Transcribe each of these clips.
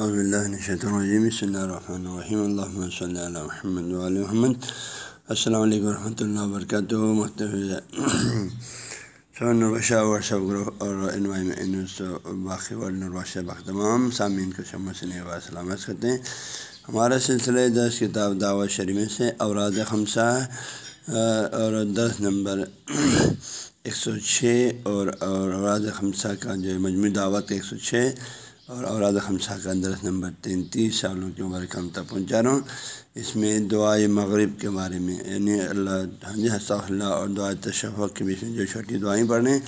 الرحیم صلی اللہ الرحمن الرحیم الحمۃ صلی اللہ وحمد محمد السلام علیکم ورحمۃ اللہ وبرکاتہ نربشہ ورثہ گروہ اور باقی ورثہ تمام سامعین کو شمس و سلامت کرتے ہیں ہمارا سلسلہ دس کتاب دعوت شریف سے اوراد خمسہ اور دس نمبر ایک سو چھ اور اوراد خمسہ کا جو مجموعی دعوت ایک سو چھ اور اوراد خمسہ کا درس نمبر تینتیس سالوں کے مبارک ہم تک پہنچا رہا ہوں۔ اس میں دعائے مغرب کے بارے میں یعنی اللہ ہاں جی اللہ اور دعائے تشفق کے بیچ میں جو چھوٹی دعائیں پڑھیں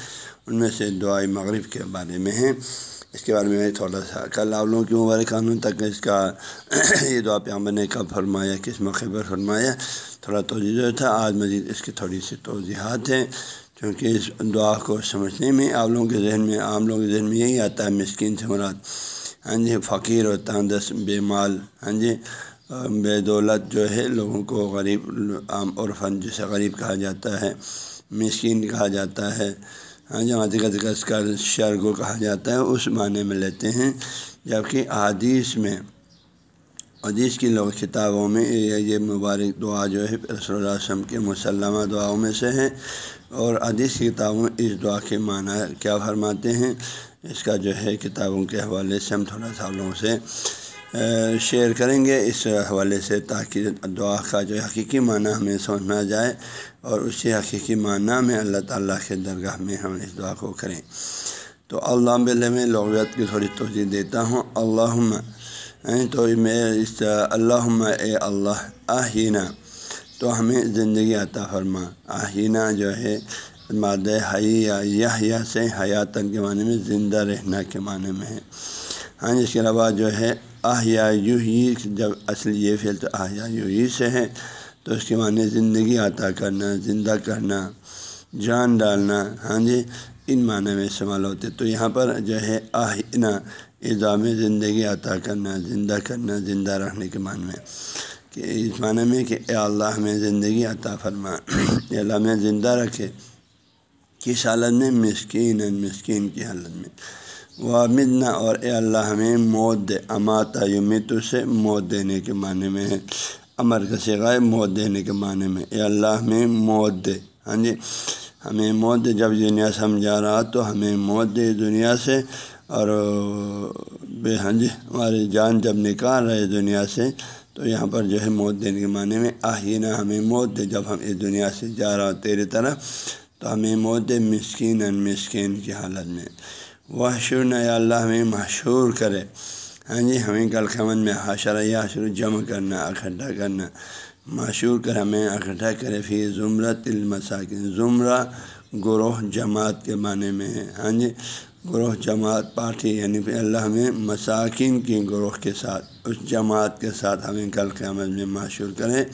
ان میں سے دعائے مغرب کے بارے میں ہیں۔ اس کے بارے میں تھوڑا سا کل آپ لوگوں کی مبارک قانون تک اس کا یہ دعا پیامبر نے کب فرمایا، کس موقع پر فرمایا، تھوڑا توجہ تھا آج مزید اس کی تھوڑی سی توضیحات ہیں۔ کیونکہ اس دعا کو سمجھنے میں آپ لوگوں کے ذہن میں عام لوگوں کے ذہن میں یہی آتا ہے، مسکین سے مراد۔ ہاں جی فقیر و تاندس بے مال۔ ہاں جی بے دولت جو ہے، لوگوں کو غریب، عام عرفن جسے غریب کہا جاتا ہے، مسکین کہا جاتا ہے۔ ہاں جی حقیقت اس کا شر کو کہا جاتا ہے، اس معنی میں لیتے ہیں۔ جبکہ حدیث میں حدیث کی لوگ کتابوں میں یہ مبارک دعا جو ہے، رسول اللہ وسلم کے مسلمہ دعاؤں میں سے ہے اور حدیث کی کتابوں میں اس دعا کے معنی کیا فرماتے ہیں؟ اس کا جو ہے، کتابوں کے حوالے سے ہم تھوڑا سا لوگوں سے شیئر کریں گے۔ اس حوالے سے تاکہ دعا کا جو حقیقی معنی ہمیں سمجھنا جائے اور اسی حقیقی معنی میں اللہ تعالیٰ کے درگاہ میں ہم اس دعا کو کریں۔ تو اللہ بل میں لغویت کی تھوڑی توجہ دیتا ہوں۔ اللہ تو میں اس اللہ اے اللہ، آہینہ۔ تو ہمیں زندگی عطا فرما۔ آہینہ جو ہے ماد حیا یا سے حیاتن کے معنی میں زندہ رہنا کے معنی میں ہے۔ ہاں اس کے علاوہ جو ہے آہیا یو ہی جب اصل یہ فعل تو آہیا یو ہی سے ہے، تو اس کے معنی زندگی عطا کرنا، زندہ کرنا، جان ڈالنا۔ ہاں جی ان معنی میں استعمال ہوتے تو یہاں پر جو ہے آہینہ اضام زندگی عطا کرنا، زندہ کرنا، زندہ رہنے کے معنی میں۔ کہ اس معنی میں کہ اے اللہ ہمیں زندگی عطا فرما۔ اے اللہ ہمیں زندہ رکھے۔ کس حالت میں؟ مسکین مسکین کی حالت میں۔ وہ اور اے اللہ ہمیں موت دے۔ اماتا یومت سے موت دینے کے معنی میں ہے۔ امر کا سگائے موت دینے کے معنی میں۔ اے اللہ ہمیں موت دے۔ ہاں جی؟ ہمیں موت دے۔ جب دنیا سمجھا رہا تو ہمیں موت دے دنیا سے۔ اور بے ہاں جی ہماری جان جب نکال رہے دنیا سے تو یہاں پر جو ہے موت دینے کے معنی میں آہینہ ہمیں موت دے۔ جب ہم اس دنیا سے جا رہا ہوں تیری طرف تو ہمیں موت دے مسکین ان مسکین کی حالت میں۔ وہ شر اللہ ہمیں مشہور کرے۔ ہاں جی ہمیں کل خمن میں حاشرہ، یا حشر جمع کرنا اکٹھا کرنا۔ مشہور کر ہمیں اکٹھا کرے فی زمرہ المساکن۔ زمرہ گروہ جماعت کے معنی میں ہے۔ ہاں جی گروہ جماعت پارٹی یعنی پھر اللہ ہمیں مساکین کی گروہ کے ساتھ، اس جماعت کے ساتھ ہمیں کل قیامت میں معشور کریں۔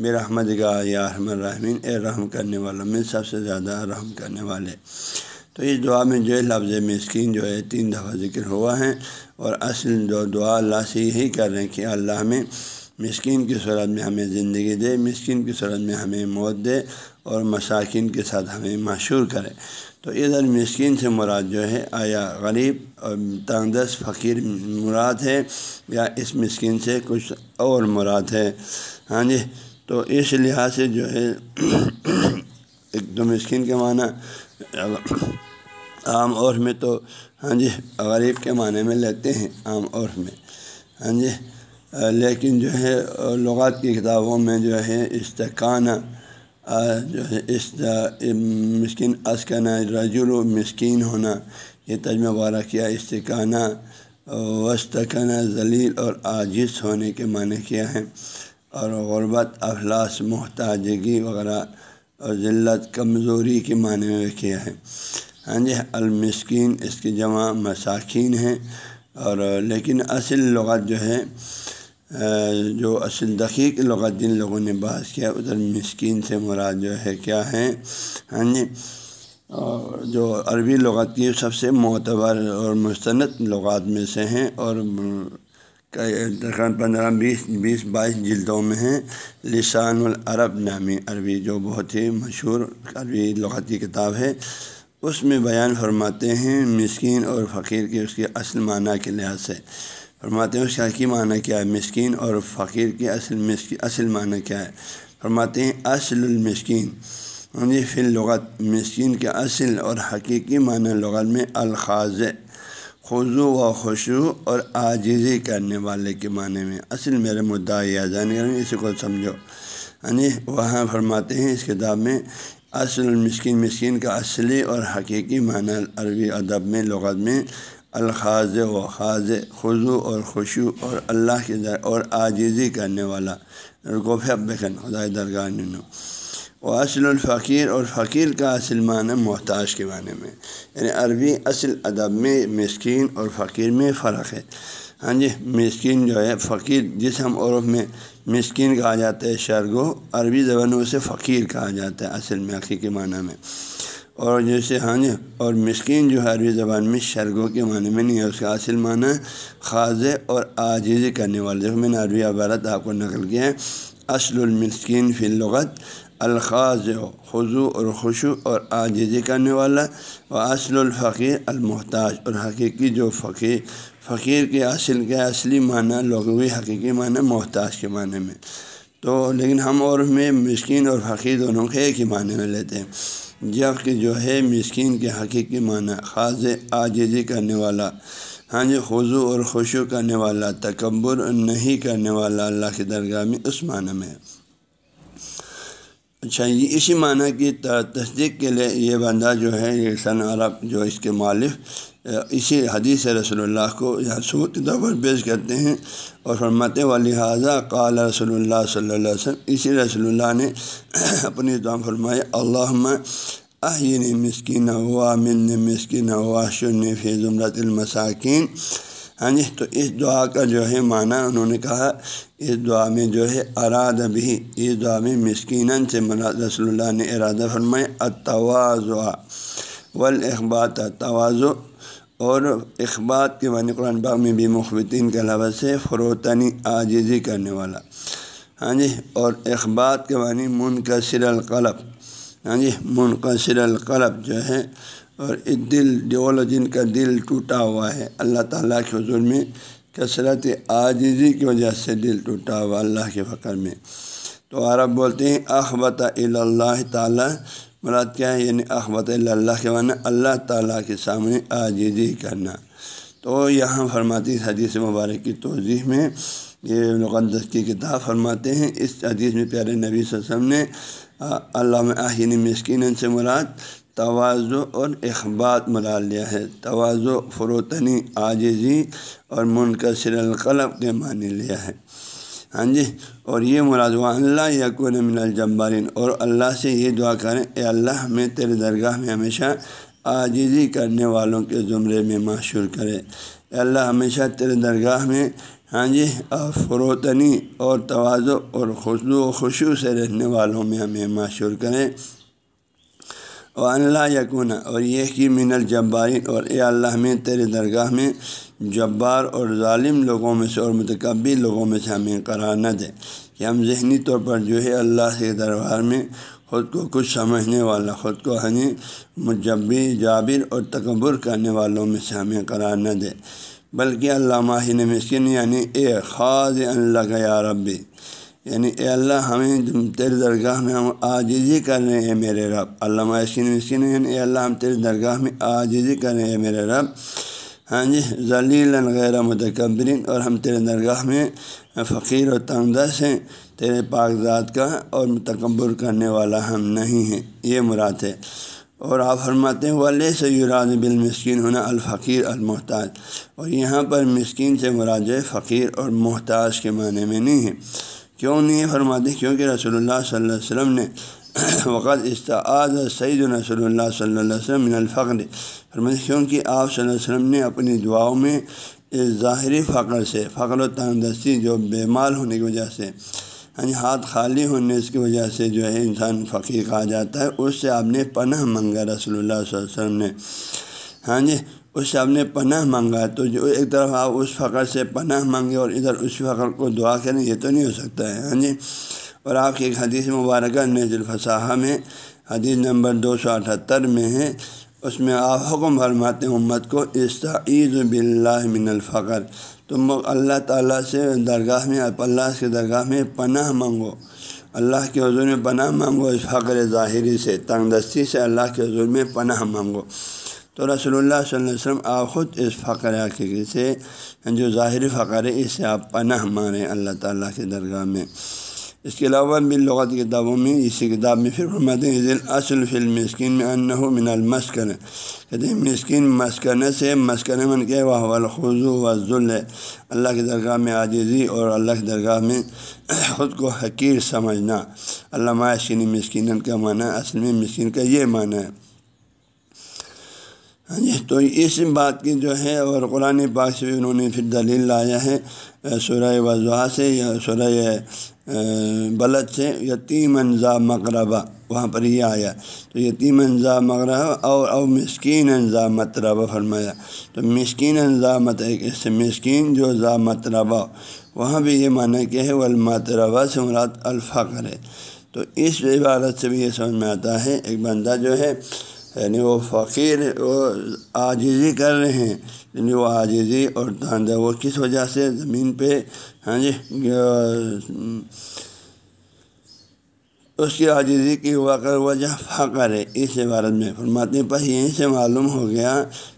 بے رحمت گاہ یا رحم الرحمین اے رحم کرنے والوں میں سب سے زیادہ رحم کرنے والے۔ تو اس دعا میں جو ہے لفظ مسکین جو ہے تین دفعہ ذکر ہوا ہے۔ اور اصل جو دعا اللہ سے یہی کر رہے ہیں کہ اللہ ہمیں مسکین کی صورت میں ہمیں زندگی دے، مسکین کی صورت میں ہمیں موت دے اور مساکین کے ساتھ ہمیں مشہور کرے۔ تو ادھر مسکین سے مراد جو ہے، آیا غریب اور تندس فقیر مراد ہے یا اس مسکین سے کچھ اور مراد ہے؟ ہاں جی تو اس لحاظ سے جو ہے، ایک دو مسکین کے معنی عام عور میں تو ہاں جی غریب کے معنی میں لیتے ہیں عام عور میں۔ ہاں جی لیکن جو ہے، لغات کی کتابوں میں جو ہے استقانہ جو ہے اس مسکین، اسکن، رجل و مسکین ہونا، یہ تجمہ وغیرہ کیا استقانہ وسطنہ ذلیل اور عاجز ہونے کے معنی کیا ہے اور غربت، افلاس، محتاجگی وغیرہ، اور ذلت، کمزوری کے معنی میں کیا ہے ہاں جی المسکین، اس کی جمع مساکین ہیں۔ اور لیکن اصل لغت جو ہے جو اصل دقیق لغت جن لوگوں نے بات کیا، ادھر مسکین سے مراد جو ہے، کیا ہے ہاں جی اور جو عربی لغت کی سب سے معتبر اور مستند لغات میں سے ہیں اور پندرہ، بیس بیس، بائیس جلدوں میں ہیں، لسان العرب نامی عربی، جو بہت ہی مشہور عربی لغت کی کتاب ہے۔ اس میں بیان فرماتے ہیں مسکین اور فقیر کی اس کے اصل معنی کے لحاظ سے۔ فرماتے ہیں اس کا حقیقی معنی کیا ہے مسکین اور فقیر کی اصل مسکین اصل معنی کیا ہے؟ فرماتے ہیں اصل المسکین۔ جی فی لغت مسکین کے اصل اور حقیقی معنی لغت میں الخاظ خضو و خوشو اور عاجزی کرنے والے کے معنی میں۔ اصل میرے مدعا یا جان کریں اسی کو سمجھو۔ یعنی وہاں فرماتے ہیں اس کتاب میں اصل المسکین، مسکین کا اصلی اور حقیقی معنی عربی ادب میں لغت میں الخاظ و خاض خضو اور خوشو اور اللہ کے در، اور عاجزی کرنے والا۔ بکن خدا درگاہ و اصل الفقیر، اور فقیر کا اصل معنی محتاج کے معنی میں۔ یعنی عربی اصل ادب میں مسکین اور فقیر میں فرق ہے۔ ہاں جی مسکین جو ہے، فقیر جس ہم عرف میں مسکین کہا جاتا ہے شرگو عربی زبانوں سے فقیر کہا جاتا ہے، اصل میں حقیقی معنی میں۔ اور جیسے ہاں جی اور مسکین جو ہے، عربی زبان میں شرگوں کے معنی میں نہیں ہے، اس کا اصل معنی خاص اور آجیزی کرنے والے۔ دیکھو، میں نے عربی عبارت آپ کو نقل کیا ہے۔ اصل المسکین فی الغت الخاظ خضو اور خوشو اور آجیزی کرنے والا۔ و اصل الفقیر المحتاج۔ اور حقیقی جو فقیر فقیر کے اصل، کے اصلی معنی لغوی حقیقی معنی محتاج کے معنی میں۔ تو لیکن ہم اور میں مسکین اور فقیر دونوں کے ایک ہی معنی میں لیتے ہیں۔ جبکہ جو ہے مسکین کے حقیقی معنی خاص آجزی کرنے والا۔ ہاں جی خضو اور خوشو کرنے والا، تکبر نہیں کرنے والا اللہ کی درگاہ میں اس معنی میں۔ اچھا یہ اسی معنی کی تصدیق کے لیے یہ بندہ جو ہے، یہ سن عرب جو اس کے مالف اسی حدیث رسول اللہ کو، یہاں سوت کے طور پر پیش کرتے ہیں اور فرمت والی حاضہ قال رسول اللہ صلی اللہ علیہ وسلم۔ اسی رسول اللہ نے اپنی دعا فرمائے اللہ آئین مسکین ہوا من مسکین ہوا شن فی زمرت المساکین ہاں جی تو اس دعا کا جو ہے معنی انہوں نے کہا، اس دعا میں جو ہے اراد بھی، اس دعا میں مسکین سے مراد رسول اللہ نے ارادہ فرمائے اتواز والاخبات توازو اور اخبات کے معنی قرآن باغ میں بھی مخبتین کے لفظ سے فروتنی عاجزی کرنے والا۔ ہاں جی اور اخبات کے معنی منقصر القلب۔ ہاں جی منقصر القلب جو ہے، اور دل ڈول جن کا دل ٹوٹا ہوا ہے۔ اللہ تعالیٰ کے حضور میں کثرت عاجزی کی وجہ سے دل ٹوٹا ہوا اللہ کے فقر میں۔ تو عرب بولتے ہیں، اخبت اللہ تعالیٰ مراد کیا ہے؟ یعنی احمد اللہ کے معنی اللہ تعالیٰ کے سامنے عاجزی کرنا۔ تو یہاں فرماتی اس حدیث مبارک کی توضیح میں، یہ مقدس کی کتاب فرماتے ہیں۔ اس حدیث میں پیارے نبی صلی اللہ علیہ وسلم نے علامہ آہین مسکین سے مراد توازو اور اخبات مراد لیا ہے۔ توازو، فروتنی عاجزی اور منقصر القلب کے معنی لیا ہے۔ ہاں جی؟ اور یہ مراد اللہ یقون من الجمبارین اور اللہ سے یہ دعا کریں، اے اللہ ہمیں تیرے درگاہ میں ہمیشہ عاجزی کرنے والوں کے زمرے میں مشہور کرے۔ اے اللہ، ہمیشہ تیرے درگاہ میں ہاں جی فروتنی اور توازو اور خوشو و خوشو سے رہنے والوں میں ہمیں مشہور کریں۔ اور اللہ یقون اور یہ کہ من الجبارین۔ اور اے اللہ ہمیں تیرے درگاہ میں جبار اور ظالم لوگوں میں سے اور متقبی لوگوں میں سے ہمیں قرار نہ دے کہ ہم ذہنی طور پر جو ہے اللہ کے دربار میں خود کو کچھ سمجھنے والا، خود کو یعنی ہنی مجبی جابر اور تکبر کرنے والوں میں سے ہمیں قرار نہ دے۔ بلکہ اللہ ماہن مسکن یعنی اے خاص اللہ کا یا ربی یعنی اے اللہ ہمیں تیرے درگاہ میں ہم آجزی کر رہے ہیں میرے رب۔ اللہ ماسکن مسکن یعنی اے اللہ ہم تیرے درگاہ میں آجزی کر رہے ہیں میرے رب۔ ہاں جی ذلیل غیر متکبرین اور ہم تیرے درگاہ میں فقیر و تنگدس ہیں، تیرے ذات کا اور متکبر کرنے والا ہم نہیں ہیں، یہ مراد ہے۔ اور آپ فرماتے ہیں والے سے یوراد بالمسکین ہونا الفقیر المحتاج۔ اور یہاں پر مسکین سے مراد فقیر اور محتاج کے معنی میں نہیں ہے۔ کیوں نہیں فرماتے؟ کیونکہ رسول اللہ صلی اللہ علیہ وسلم نے وقت استعاد سعید رسول اللہ صلی اللہ علیہ وسلم من الفقر۔ فرماتے کیونکہ آپ صلی اللہ علیہ وسلم نے اپنی دعاؤں میں اس ظاہری فقر سے، فقر و تندرستی جو بے مال ہونے کی وجہ سے یعنی ہاتھ خالی ہونے کی وجہ سے جو ہے انسان فقیر کہا جاتا ہے، اس سے آپ نے پناہ منگا رسول اللہ صلی اللہ علیہ وسلم نے۔ ہاں جی اس سے آپ نے پناہ مانگا تو جو ایک طرف آپ اس فخر سے پناہ مانگے اور ادھر اس فخر کو دعا کریں، یہ تو نہیں ہو سکتا ہے۔ ہاں جی اور آپ کی ایک حدیث مبارکہ نز الفصاح میں، حدیث نمبر دو سو اٹھہتر میں ہے۔ اس میں آپ حکم فرماتے ہیں، امت کو استعید بلّہ من الفقر۔ تم اللہ تعالیٰ سے درگاہ میں، اللہ کے درگاہ میں پناہ مانگو۔ اللہ کے حضور میں پناہ مانگو، اس فقر ظاہری سے تنگ دستی سے اللہ کے حضور میں پناہ مانگو۔ تو رسول اللہ صلی اللہ علیہ وسلم، آپ خود اس فقر حقیقی سے، جو ظاہری فقر ہے، اس سے آپ پناہ مانیں اللہ تعالیٰ کے درگاہ میں۔ اس کے علاوہ بھی لغت کتابوں میں اسی کتاب میں پھر فرماتے ہیں اصل فلم مسکین میں ان من المسکن. کہتے ہیں، مسکین مسکن سے مسکن من کے واہ الخضو و ذل اللہ کی درگاہ میں عاجزی اور اللہ کی درگاہ میں خود کو حقیر سمجھنا۔ علامہ شینی مسکین کا معنی، اصل میں مسکین کا یہ معنی ہے۔ ہاں جی تو اس بات کی جو ہے اور قرآن پاک سے بھی انہوں نے پھر دلیل لایا ہے سورہ وضحا سے یا سورہ بلد سے یتیم انضا مقربہ وہاں پر یہ آیا۔ تو یتیم انضا مغربہ اور، او مسکین انضا متربہ فرمایا۔ تو مسکین انضا مت اس مسکین جو ذا متربہ وہاں بھی یہ معنی کیا ہے والمتربہ سے مراد الفقر ہے۔ تو اس عبارت سے بھی یہ سمجھ میں آتا ہے، ایک بندہ جو ہے یعنی وہ فقیر وہ عاجزی کر رہے ہیں یعنی وہ عاجزی اور تاندہ وہ کس وجہ سے؟ زمین پہ ہاں جی اس کی عاجزی کی واقع وجہ فقر ہے، اس عبارت میں فرماتے پر یہیں سے معلوم ہو گیا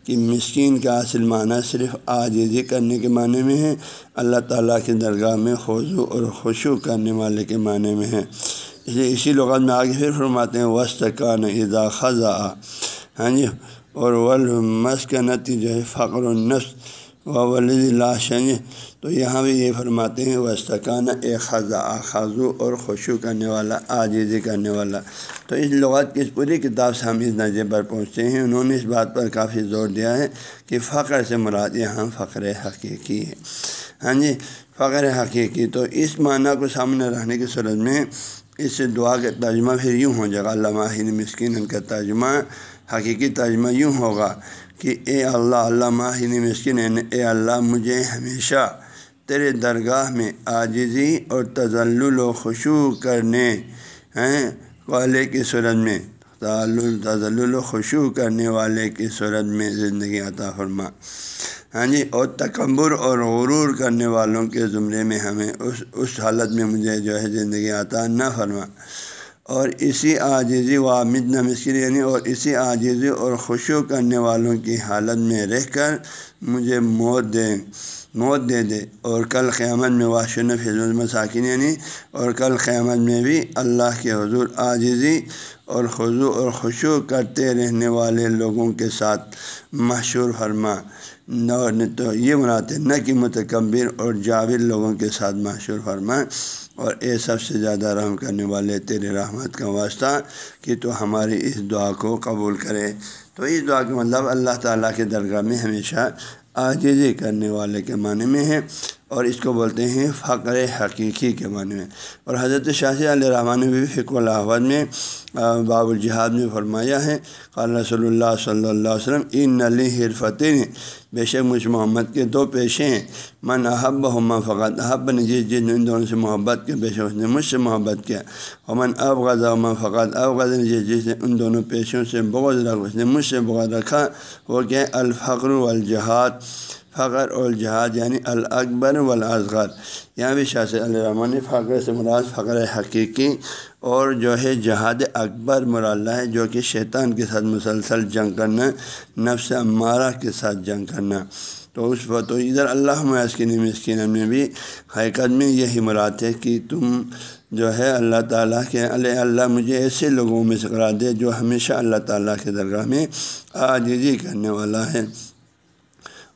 کہ مسکین کا اصل معنی صرف عاجزی کرنے کے معنی میں ہے، اللہ تعالیٰ کی درگاہ میں خوضو اور خوشو کرنے والے کے معنی میں ہے۔ اسی لغت میں آگے پھر فرماتے ہیں وسط کان ادا خزا ہاں جی اور مسکنتی جو ہے، فقر النس و ولید اللہ ہاں جی۔ تو یہاں بھی یہ فرماتے ہیں وسطان اے خزا خاضو اور خوشو کرنے والا، عاجزی کرنے والا۔ تو اس لغات کی اس پوری کتاب سے ہم اس نظر پر پہنچتے ہیں۔ انہوں نے اس بات پر کافی زور دیا ہے کہ فخر سے مراد یہاں فخر حقیقی ہے۔ ہاں جی فخر حقیقی۔ تو اس معنی کو سامنے رہنے کی صورت میں اس سے دعا کا ترجمہ پھر یوں ہو جائے گا۔ اللہ مسکین ان کا ترجمہ حقیقی ترجمہ یوں ہوگا کہ اے اللہ اللہ ماہین مسکین، اے اللہ مجھے ہمیشہ تیرے درگاہ میں عاجزی اور تزل و خوشو کرنے، ہیں، والے کی صورت میں۔ تزل و خوشو کرنے والے کی صورت میں زندگی عطا فرما۔ ہاں جی اور تکبر اور غرور کرنے والوں کے زمرے میں ہمیں اس اس حالت میں مجھے جو ہے زندگی آتا نہ فرما۔ اور اسی عاجزی و عامد نہ مسکر یعنی اور اسی عاجزی اور خوشو کرنے والوں کی حالت میں رہ کر مجھے موت دیں موت دے دے۔ اور کل قیامت میں واشن فض المساکین یعنی اور کل قیامت میں بھی اللہ کے حضور عاجزی اور خضو اور خوشو کرتے رہنے والے لوگوں کے ساتھ مشہور فرما۔ نہ تو یہ مناتے نہ کہ متکبر اور جاوید لوگوں کے ساتھ مشہور فرمائیں اور اے سب سے زیادہ رحم کرنے والے تیرے رحمت کا واسطہ کہ تو ہماری اس دعا کو قبول کرے۔ تو اس دعا کا مطلب اللہ تعالیٰ کے درگاہ میں ہمیشہ آجزی کرنے والے کے معنی میں ہے۔ اور اس کو بولتے ہیں فقر حقیقی کے معنی میں۔ اور حضرت شاہ علیہ رحمٰن نے بھی فکر الحمد میں باب الجہاد میں فرمایا ہے۔ قال رسول اللہ صلی اللہ علیہ وسلم، ان نلی حرفتیں بے شک مجھ محمد کے دو پیشے ہیں۔ من احب ہما فقط احب نے جس جن ان دونوں سے محبت کے پیشے اس نے مجھ سے محبت کیا۔ امن اب غذا عما فقط اب غذا یعنی نے جس جس نے ان دونوں پیشوں سے بغض رکھا، اس نے مجھ سے بغض رکھا، وہ کیا الفقر والجہاد۔ فخر اور جہاد یعنی الاکبر والاصغر یہاں بھی شاہ الرحمٰن نے فخر سے مراد فخر حقیقی اور جو ہے جہاد اکبر مراللہ ہے، جو کہ شیطان کے ساتھ مسلسل جنگ کرنا، نفس عمارہ کے ساتھ جنگ کرنا. تو اس وقت تو ادھر اللہ مسکن مسکین میں بھی حقیقت میں یہی مراد ہے کہ تم جو ہے اللہ تعالیٰ کے علیہ اللہ مجھے ایسے لوگوں میں سے کرا دے جو ہمیشہ اللہ تعالیٰ کے درگاہ میں عاجزی کرنے والا ہے۔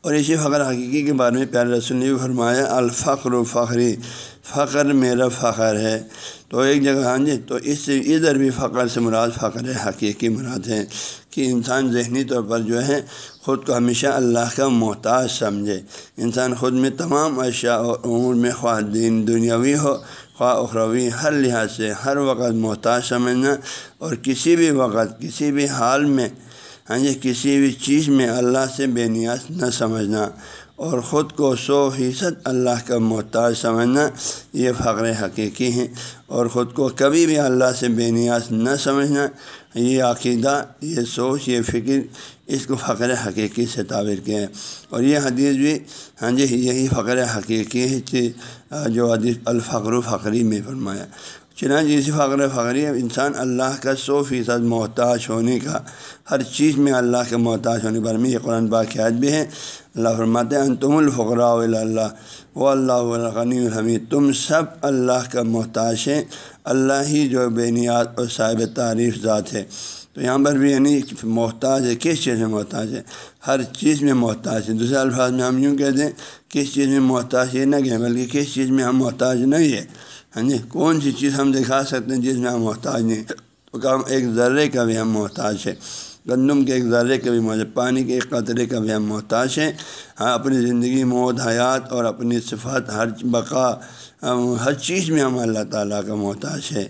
اور اسی فخر حقیقی کے بارے میں پیارے رسول نے فرمایا، الفقر و فخری فخر میرا فخر ہے۔ تو ایک جگہ ہاں جی تو اس سے ادھر بھی فخر سے مراد فخر حقیقی مراد ہے کہ انسان ذہنی طور پر جو ہے، خود کو ہمیشہ اللہ کا محتاج سمجھے۔ انسان خود میں تمام اشیاء اور عمر میں خواہ دین دنیاوی ہو، خواہ اخروی، ہر لحاظ سے، ہر وقت محتاج سمجھنا اور کسی بھی وقت، کسی بھی حال میں ہاں جی کسی بھی چیز میں اللہ سے بے نیاز نہ سمجھنا اور خود کو سو فیصد اللہ کا محتاج سمجھنا، یہ فخر حقیقی ہیں اور خود کو کبھی بھی اللہ سے بے نیاز نہ سمجھنا، یہ عقیدہ، یہ سوچ، یہ فکر اس کو فخر حقیقی سے تعبیر کیا ہے۔ اور یہ حدیث بھی ہاں جی یہی فخر حقیقی ہے، جو حدیث الفقر و فخری میں فرمایا۔ چنانچہ اسی فخر فخری انسان اللہ کا سو فیصد محتاج ہونے کا، ہر چیز میں اللہ کے محتاج ہونے پر میں یہ قرآن باقیات بھی ہے۔ اللہ فرماتے ہیں تم الفقراء اللہ و اللہ غنی الحمید، تم سب اللہ کا محتاج ہے اللہ ہی جو بے نیاز اور صاحب تعریف ذات ہے۔ تو یہاں پر بھی یعنی محتاج ہے، کس چیز میں محتاج ہے؟ ہر چیز میں محتاج ہے۔ دوسرے الفاظ میں ہم یوں کہتے ہیں کس چیز میں محتاج یہ نہ کہیں، بلکہ کس چیز میں ہم محتاج نہیں ہے ہاں جی؟ کون سی چیز ہم دکھا سکتے ہیں جس میں ہم محتاج نہیں تو کام ایک ذرے کا بھی ہم محتاج ہے گندم کے ایک ذرے کا بھی محتاج پانی کے ایک قطرے کا بھی ہم محتاج ہیں۔ ہاں، اپنی زندگی، موت، حیات اور اپنی صفات، ہر بقا ہر چیز میں ہم اللہ تعالیٰ کا محتاج ہے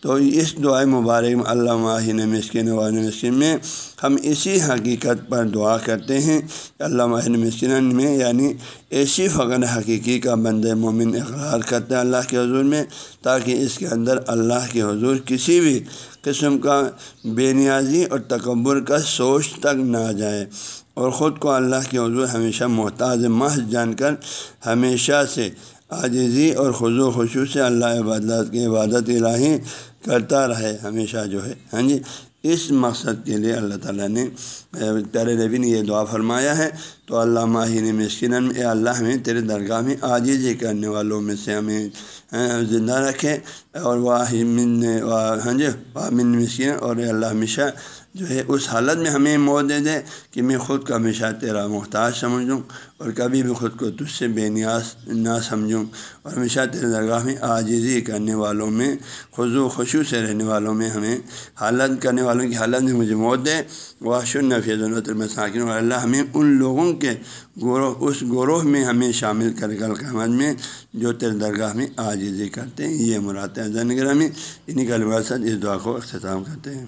تو اس دعائیں مبارک میں اللہ ماہن مسکن وان مسکن میں ہم اسی حقیقت پر دعا کرتے ہیں۔ کہ اللہ ماہن مسکن میں یعنی ایسی فخر حقیقی کا بند مومن اقرار کرتے ہیں اللہ کے حضور میں، تاکہ اس کے اندر اللہ کے حضور کسی بھی قسم کا بے نیازی اور تکبر کا سوچ تک نہ جائے۔ اور خود کو اللہ کے حضور ہمیشہ محتاج محض جان کر ہمیشہ سے عاجزی اور خضو خوشو سے اللہ عبادت کی عبادت الہی کرتا رہے۔ ہمیشہ جو ہے۔ ہاں جی؟ اس مقصد کے لیے اللہ تعالیٰ نے، پیارے ربی نے یہ دعا فرمایا ہے۔ تو اللہ ماہین مسکن اے اللہ ہمیں تیرے درگاہ میں عاجزی کرنے والوں میں سے ہمیں زندہ رکھے اور واہ من ہاں جی واہ من مسکن اور اللہ ہمیشہ جو ہے اس حالت میں ہمیں موت دے دے کہ میں خود کا ہمیشہ تیرا محتاج سمجھوں اور کبھی بھی خود کو تجھ سے بے نیاز نہ سمجھوں اور ہمیشہ تیرے درگاہ میں عاجزی کرنے والوں میں خضو خوشو سے رہنے والوں میں ہمیں حالت کرنے والوں کی حالت میں مجھے موت دے۔ واش النفیض المساکن اور اللہ ہمیں ان لوگوں کے گروہ اس گروہ میں ہمیں شامل کر گل قیامت میں جو تیرے درگاہ میں عاجزی کرتے ہیں، یہ مرات زن گرہ میں انہیں کا اس دعا کو اختتام کرتے ہیں۔